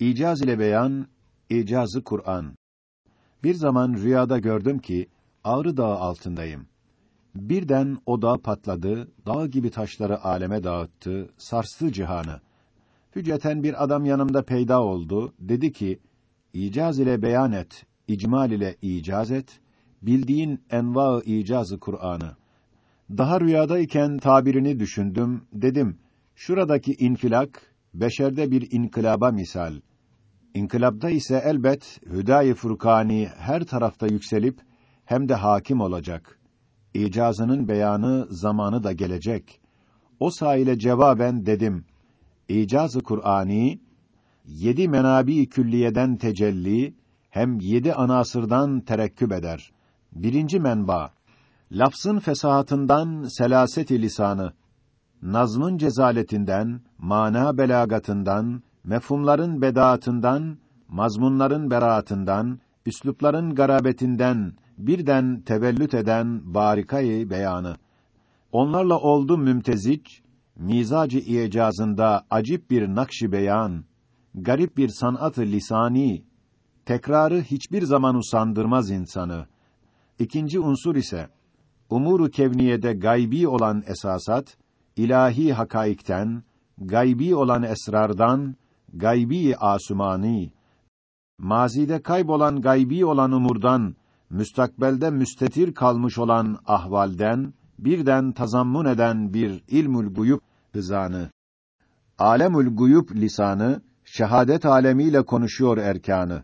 İcaz ile beyan, icazı Kur'an. Bir zaman rüyada gördüm ki Ağrı Dağı altındayım. Birden o dağ patladı, dağ gibi taşları aleme dağıttı, sarstı cihanı. Hücreten bir adam yanımda peyda oldu, dedi ki, İcaz ile beyan et, icmal ile icaz et, bildiğin enva-ı icazı Kur'an'ı. Daha rüyadayken tabirini düşündüm, dedim, şuradaki infilak, beşerde bir inkılaba misal. İnkılapta ise elbet hüdâ-i Furkani her tarafta yükselip hem de hakim olacak. İcazının beyanı zamanı da gelecek. O sahile cevaben dedim. İcazı Kur'ani yedi menabi külliyeden tecelli hem yedi anasırdan terekküp eder. Birinci menba lafzın fesahatından selaset-i lisanı nazmın cezaletinden, mana belagatından, mefhumların bedaatından, mazmunların beraatından, üslupların garabetinden birden tevellüt eden barikayı beyanı. Onlarla oldu mümtezic, mizacı icazında acip bir nakşi beyan, garip bir sanat-ı lisani, tekrarı hiçbir zaman usandırmaz insanı. İkinci unsur ise umuru kevniyede gaybi olan esasat, ilahi hakaikten, gaybi olan esrardan, gaybi asumani, mazide kaybolan gaybi olan umurdan, müstakbelde müstetir kalmış olan ahvalden, birden tazammun eden bir ilmül guyub hızanı. Alemül guyub lisanı, şehadet alemiyle konuşuyor erkanı.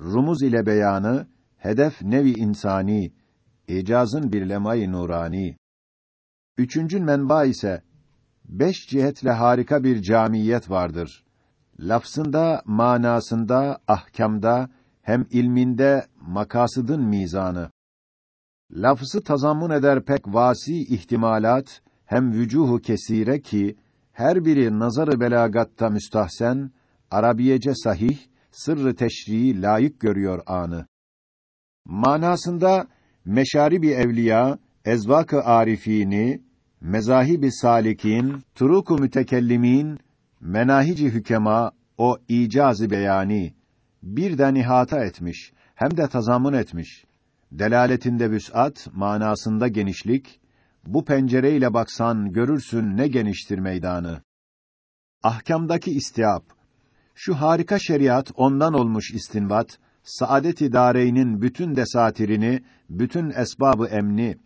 Rumuz ile beyanı, hedef nevi insani, icazın bir lemay nurani. Üçüncü menba ise beş cihetle harika bir camiyet vardır. Lafzında, manasında, ahkamda, hem ilminde makasıdın mizanı. Lafzı tazammun eder pek vasi ihtimalat, hem vücuhu kesire ki, her biri nazarı belagatta müstahsen, Arabiyece sahih, sırrı teşriği layık görüyor anı. Manasında meşaribi evliya, ezvak-ı arifini, mezahib-i salikin, turuk-u mütekellimin, menahici hükema, o icazı beyani, birden ihata etmiş, hem de tazammun etmiş. Delaletinde vüs'at, manasında genişlik, bu pencereyle baksan görürsün ne geniştir meydanı. Ahkamdaki istiab, şu harika şeriat ondan olmuş istinbat, saadet-i dâreynin bütün desatirini, bütün esbabı emni,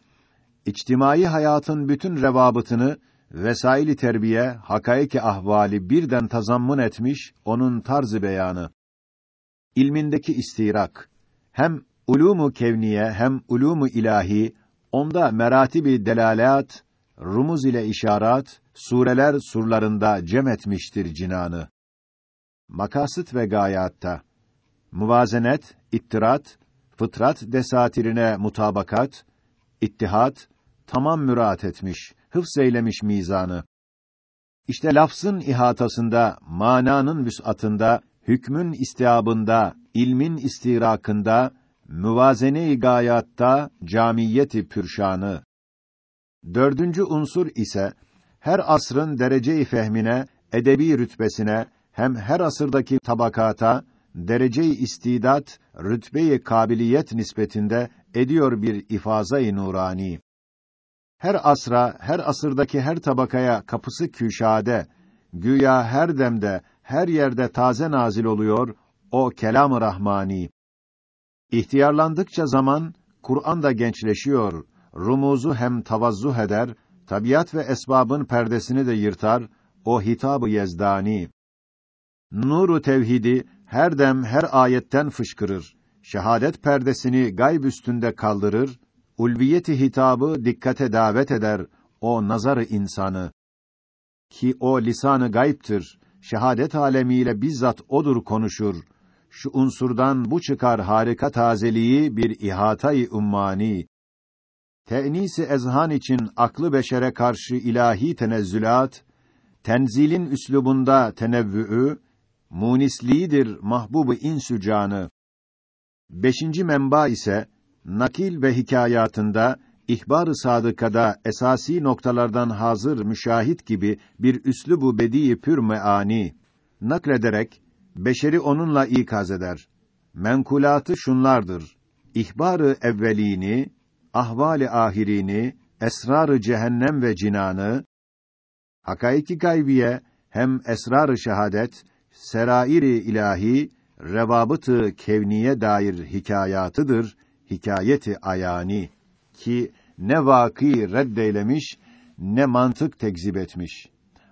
içtimai hayatın bütün revabıtını vesaili terbiye, hakaiki ahvali birden tazammun etmiş onun tarzı beyanı. İlmindeki istirak hem ulumu kevniye hem ulumu ilahi onda meratibi delalat, rumuz ile işaret, sureler surlarında cem etmiştir cinanı. Makasıt ve gayatta muvazenet, ittirat, fıtrat desatirine mutabakat, ittihat, tamam müraat etmiş, hıfz eylemiş mizanı. İşte lafzın ihatasında, mananın vüs'atında, hükmün istiabında, ilmin istirakında, müvazene-i gayatta, camiyeti pürşanı. Dördüncü unsur ise, her asrın derece-i fehmine, edebi rütbesine, hem her asırdaki tabakata, derece-i istidat, rütbe-i kabiliyet nispetinde ediyor bir ifaza-i nurani. Her asra, her asırdaki her tabakaya kapısı küşade, güya her demde, her yerde taze nazil oluyor o kelam-ı rahmani. İhtiyarlandıkça zaman Kur'an da gençleşiyor. Rumuzu hem tavazzuh eder, tabiat ve esbabın perdesini de yırtar o hitab-ı yezdani. Nuru tevhidi her dem her ayetten fışkırır. Şehadet perdesini gayb üstünde kaldırır. Ulviyeti hitabı dikkate davet eder o nazarı insanı. Ki o lisanı gayiptir. Şehadet alemiyle bizzat odur konuşur. Şu unsurdan bu çıkar harika tazeliği bir ihatayı ummani. Te'nisi ezhan için aklı beşere karşı ilahi tenezzülat, tenzilin üslubunda tenevvü'ü, munisliğidir mahbubu insücanı. Beşinci menba ise nakil ve hikayatında ihbar-ı sadıkada esasi noktalardan hazır müşahit gibi bir üslubu bedi pür meani naklederek beşeri onunla ikaz eder. Menkulatı şunlardır. İhbarı evvelini, ahvali ahirini, esrarı cehennem ve cinanı, hakaiki gaybiye hem esrarı şehadet, serairi ilahi, revabıtı kevniye dair hikayatıdır, hikayeti ayani ki ne vaki reddeylemiş ne mantık tekzip etmiş.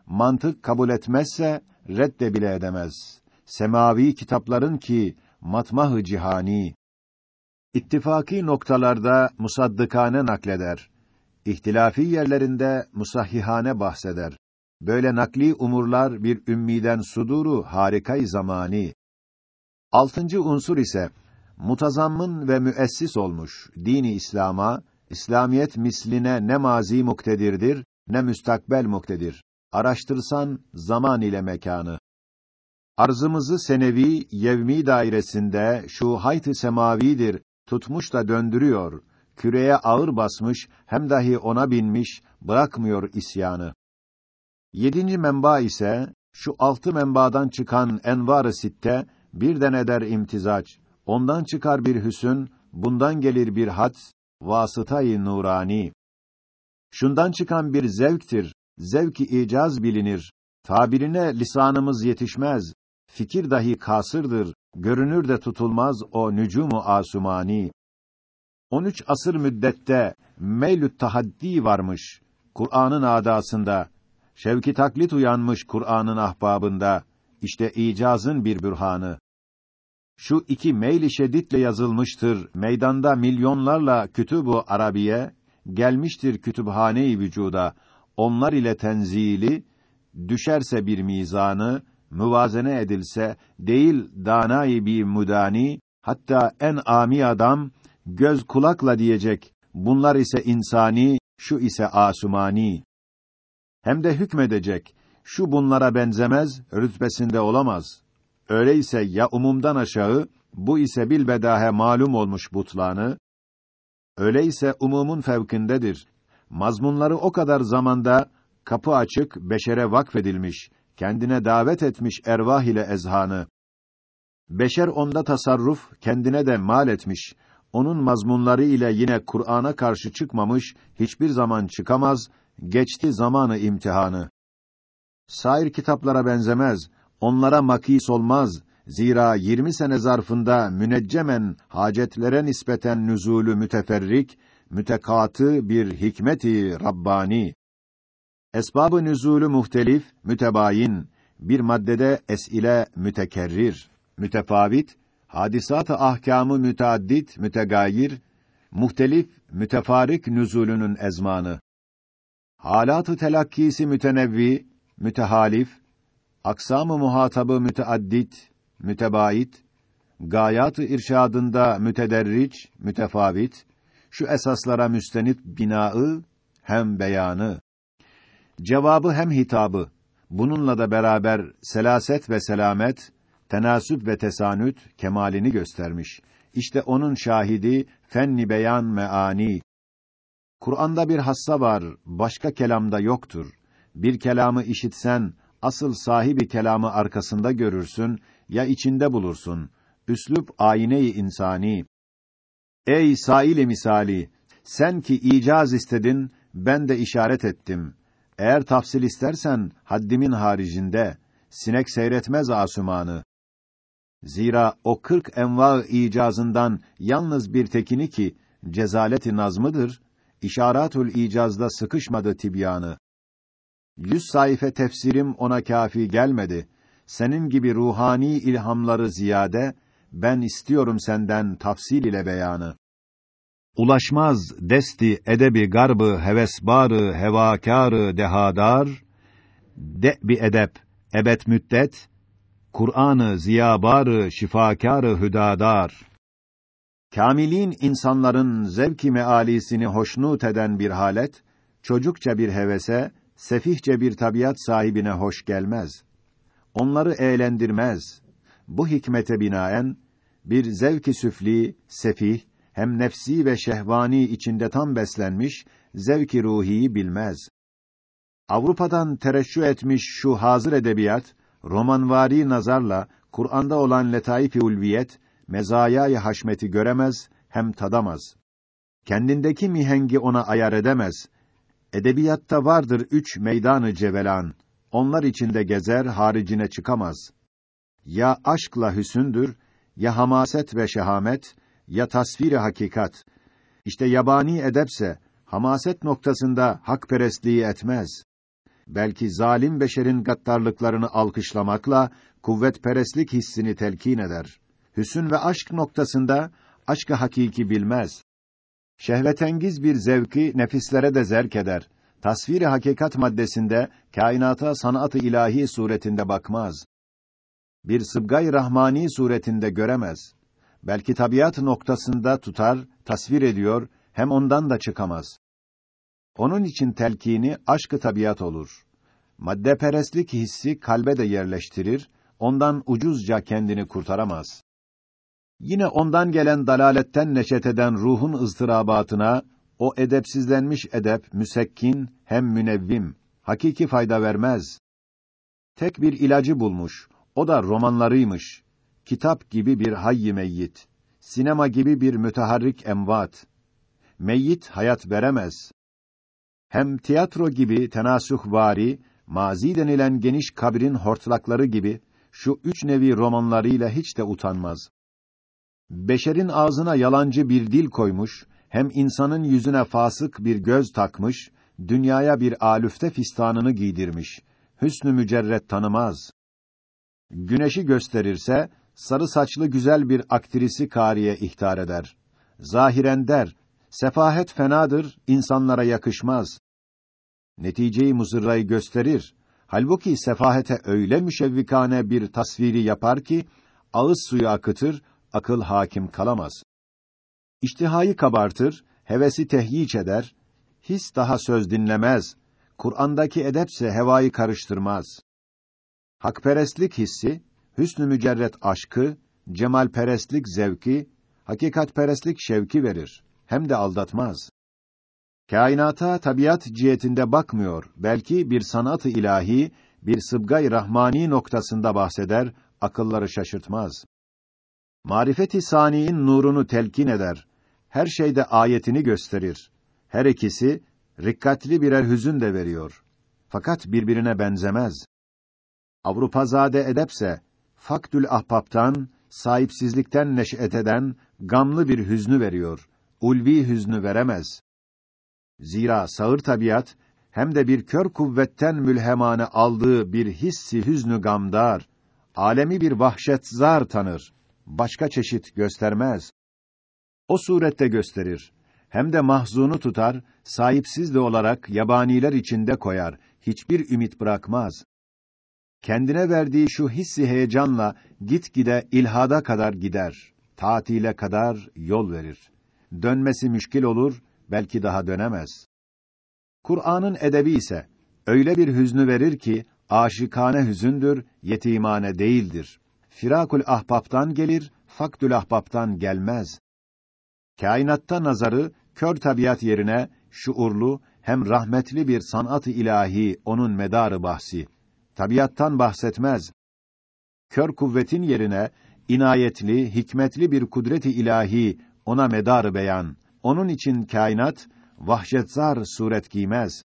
Mantık kabul etmezse redde bile edemez. Semavi kitapların ki matmahı cihani ittifaki noktalarda musaddıkane nakleder. İhtilafi yerlerinde musahhihane bahseder. Böyle nakli umurlar bir ümmiden suduru harikay zamani. Altıncı unsur ise mutazammın ve müessis olmuş dini İslam'a, İslamiyet misline ne mazi muktedirdir ne müstakbel muktedir. Araştırsan zaman ile mekanı. Arzımızı senevi, yevmi dairesinde şu hayt-ı semavidir tutmuş da döndürüyor. Küreye ağır basmış, hem dahi ona binmiş, bırakmıyor isyanı. Yedinci menba ise, şu altı menbadan çıkan envar-ı sitte, birden eder imtizaç. Ondan çıkar bir hüsün, bundan gelir bir had, vasıtayı nurani. Şundan çıkan bir zevktir, zevki icaz bilinir. Tabirine lisanımız yetişmez. Fikir dahi kasırdır, görünür de tutulmaz o nücumu asumani. 13 asır müddette meylüt tahaddi varmış Kur'an'ın adasında. Şevki taklit uyanmış Kur'an'ın ahbabında. İşte icazın bir bürhanı. Şu iki meyli şedditle yazılmıştır. Meydanda milyonlarla kütübu arabiye gelmiştir kütüphane-i vücuda. Onlar ile tenzili düşerse bir mizanı müvazene edilse değil danayı bir müdani hatta en ami adam göz kulakla diyecek bunlar ise insani şu ise asumani hem de hükmedecek şu bunlara benzemez rütbesinde olamaz öyleyse ya umumdan aşağı bu ise bilbedahe malum olmuş butlanı öyleyse umumun fevkindedir mazmunları o kadar zamanda kapı açık beşere vakfedilmiş kendine davet etmiş ervah ile ezhanı. Beşer onda tasarruf, kendine de mal etmiş. Onun mazmunları ile yine Kur'an'a karşı çıkmamış, hiçbir zaman çıkamaz, geçti zamanı imtihanı. Sair kitaplara benzemez, onlara makis olmaz. Zira 20 sene zarfında müneccemen hacetlere nispeten nüzulü müteferrik, mütekatı bir hikmeti rabbani Esbabı nüzulü muhtelif, mütebayin, bir maddede es'ile mütekerrir, mütefavit, hadisat-ı ahkamı müteaddit, mütegayir, muhtelif, mütefarik nüzulünün ezmanı. Halat-ı telakkisi mütenevvi, mütehalif, aksam-ı muhatabı müteaddit, mütebait, gayat-ı irşadında mütederriç, mütefavit, şu esaslara müstenit binaı hem beyanı Cevabı hem hitabı, bununla da beraber selaset ve selamet, tenasüp ve tesanüt kemalini göstermiş. İşte onun şahidi fenni beyan meani. Kur'an'da bir hassa var, başka kelamda yoktur. Bir kelamı işitsen, asıl sahibi kelamı arkasında görürsün ya içinde bulursun. Üslup ayine-i insani. Ey saili misali, sen ki icaz istedin, ben de işaret ettim. Eğer tafsil istersen haddimin haricinde sinek seyretmez asumanı. Zira o kırk enva icazından yalnız bir tekini ki cezaleti nazmıdır, işaratül icazda sıkışmadı tibyanı. Yüz sayfa tefsirim ona kafi gelmedi. Senin gibi ruhani ilhamları ziyade, ben istiyorum senden tafsil ile beyanı. Ulaşmaz desti edebi garbı hevesbarı hevakârı dehadar de bi edep ebet müddet Kur'an'ı ziyabarı şifakârı hüdadar Kamilin insanların zevki mealisini hoşnut eden bir halet çocukça bir hevese sefihçe bir tabiat sahibine hoş gelmez. Onları eğlendirmez. Bu hikmete binaen bir zevki süfli, sefih, hem nefsi ve şehvani içinde tam beslenmiş, zevki ruhiyi bilmez. Avrupa'dan tereşşü etmiş şu hazır edebiyat, romanvari nazarla Kur'an'da olan letaif-i ulviyet, mezayâ-i haşmeti göremez, hem tadamaz. Kendindeki mihengi ona ayar edemez. Edebiyatta vardır üç meydanı cevelan. Onlar içinde gezer, haricine çıkamaz. Ya aşkla hüsündür, ya hamaset ve şehamet, ya tasvir hakikat. İşte yabani edepse, hamaset noktasında hakperestliği etmez. Belki zalim beşerin gaddarlıklarını alkışlamakla, kuvvetperestlik hissini telkin eder. Hüsün ve aşk noktasında, aşkı hakiki bilmez. Şehvetengiz bir zevki nefislere de zerk eder. Tasviri hakikat maddesinde kainata sanatı ilahi suretinde bakmaz. Bir sıbgay rahmani suretinde göremez. Belki tabiat noktasında tutar, tasvir ediyor, hem ondan da çıkamaz. Onun için telkini aşkı tabiat olur. Maddeperestlik hissi kalbe de yerleştirir, ondan ucuzca kendini kurtaramaz. Yine ondan gelen dalaletten neşet eden ruhun ıztırabatına, o edepsizlenmiş edep, müsekkin, hem münevvim, hakiki fayda vermez. Tek bir ilacı bulmuş, o da romanlarıymış. Kitap gibi bir hayy meyyit, sinema gibi bir müteharrik emvat. Meyyit hayat veremez. Hem tiyatro gibi tenasuhvari, mazi denilen geniş kabrin hortlakları gibi, şu üç nevi romanlarıyla hiç de utanmaz. Beşerin ağzına yalancı bir dil koymuş, hem insanın yüzüne fasık bir göz takmış, dünyaya bir alüfte fistanını giydirmiş. Hüsnü mücerret tanımaz. Güneşi gösterirse, sarı saçlı güzel bir aktrisi kariye ihtar eder. Zahiren der, sefahet fenadır, insanlara yakışmaz. Neticeyi muzırrayı gösterir. Halbuki sefahete öyle müşevvikane bir tasviri yapar ki, ağız suyu akıtır, akıl hakim kalamaz. İştihayı kabartır, hevesi tehyiç eder, his daha söz dinlemez, Kur'an'daki edepse hevayı karıştırmaz. Hakperestlik hissi, hüsnü mücerret aşkı, cemalperestlik zevki, hakikatperestlik şevki verir, hem de aldatmaz. Kainata tabiat cihetinde bakmıyor, belki bir sanat-ı ilahi, bir sıbgay rahmani noktasında bahseder, akılları şaşırtmaz. Marifeti saniin nurunu telkin eder. Her şeyde ayetini gösterir. Her ikisi rikkatli birer hüzün de veriyor. Fakat birbirine benzemez. Avrupazade edepse faktül ahbaptan, sahipsizlikten neş'et eden gamlı bir hüznü veriyor. Ulvi hüznü veremez. Zira sağır tabiat hem de bir kör kuvvetten mülhemane aldığı bir hissi hüznü gamdar, alemi bir vahşet zar tanır başka çeşit göstermez. O surette gösterir. Hem de mahzunu tutar, sahipsiz de olarak yabaniler içinde koyar, hiçbir ümit bırakmaz. Kendine verdiği şu hissi heyecanla gitgide ilhada kadar gider, tatile kadar yol verir. Dönmesi müşkil olur, belki daha dönemez. Kur'an'ın edebi ise öyle bir hüznü verir ki aşikane hüzündür, yetimane değildir firakul ahbaptan gelir, faktül ahbaptan gelmez. Kainatta nazarı kör tabiat yerine şuurlu hem rahmetli bir sanat-ı ilahi onun medarı bahsi. Tabiattan bahsetmez. Kör kuvvetin yerine inayetli, hikmetli bir kudret-i ilahi ona medarı beyan. Onun için kainat vahşetzar suret giymez.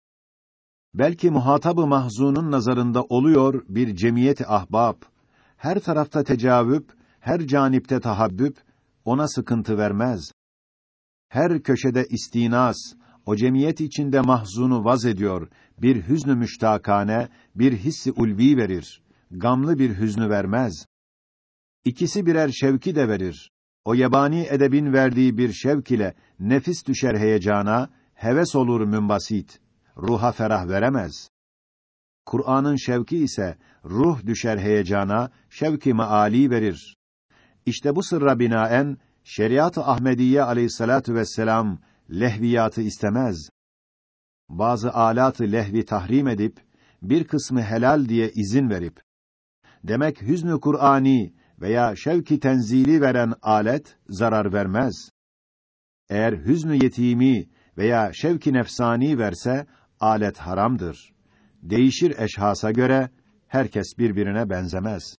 Belki muhatabı mahzunun nazarında oluyor bir cemiyet ahbab her tarafta tecavüp, her canipte tahabbüp ona sıkıntı vermez. Her köşede istinas, o cemiyet içinde mahzunu vaz ediyor, bir hüznü müştakane, bir hissi ulvi verir. Gamlı bir hüznü vermez. İkisi birer şevki de verir. O yabani edebin verdiği bir şevk ile nefis düşer heyecana, heves olur mümbasit. Ruha ferah veremez. Kur'an'ın şevki ise ruh düşer heyecana, şevki maali verir. İşte bu sırra binaen şeriat-ı Ahmediye aleyhissalatu vesselam lehviyatı istemez. Bazı alatı lehvi tahrim edip bir kısmı helal diye izin verip demek hüznü Kur'ani veya şevki tenzili veren alet zarar vermez. Eğer hüznü yetimi veya şevki nefsani verse alet haramdır. Değişir eşhasa göre herkes birbirine benzemez.